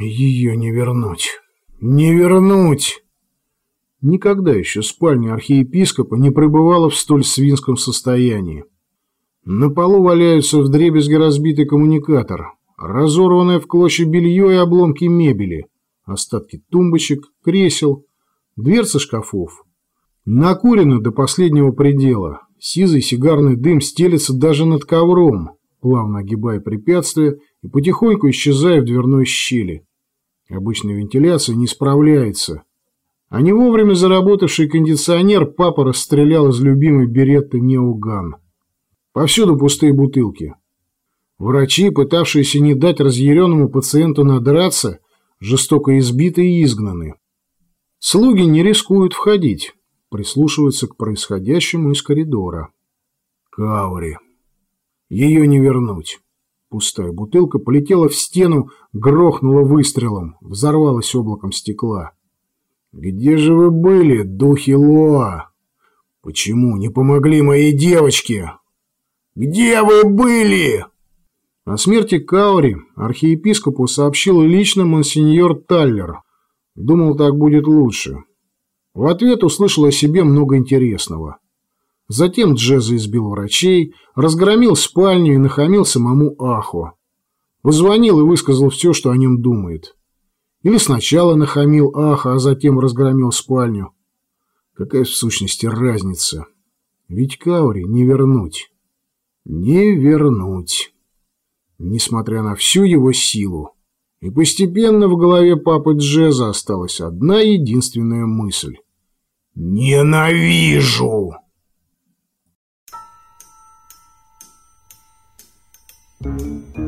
Ее не вернуть. Не вернуть! Никогда еще спальня архиепископа не пребывала в столь свинском состоянии. На полу валяются вдребезги разбитый коммуникатор, разорванное в клочья белье и обломки мебели, остатки тумбочек, кресел, дверцы шкафов. Накурено до последнего предела. Сизый сигарный дым стелется даже над ковром, плавно огибая препятствия и потихоньку исчезая в дверной щели. Обычная вентиляция не справляется. А не вовремя заработавший кондиционер папа расстрелял из любимой беретты Неоган. Повсюду пустые бутылки. Врачи, пытавшиеся не дать разъяренному пациенту надраться, жестоко избиты и изгнаны. Слуги не рискуют входить, прислушиваются к происходящему из коридора. Каури. Ее не вернуть. Пустая бутылка полетела в стену, грохнула выстрелом, взорвалась облаком стекла. «Где же вы были, духи Лоа? Почему не помогли моей девочке? Где вы были?» О смерти Каури архиепископу сообщил лично монсеньор Таллер. Думал, так будет лучше. В ответ услышал о себе много интересного. Затем Джеза избил врачей, разгромил спальню и нахамил самому Ахо. Позвонил и высказал все, что о нем думает. Или сначала нахамил Аха, а затем разгромил спальню. Какая в сущности разница? Ведь Каури не вернуть. Не вернуть. Несмотря на всю его силу. И постепенно в голове папы Джеза осталась одна единственная мысль. «Ненавижу!» Música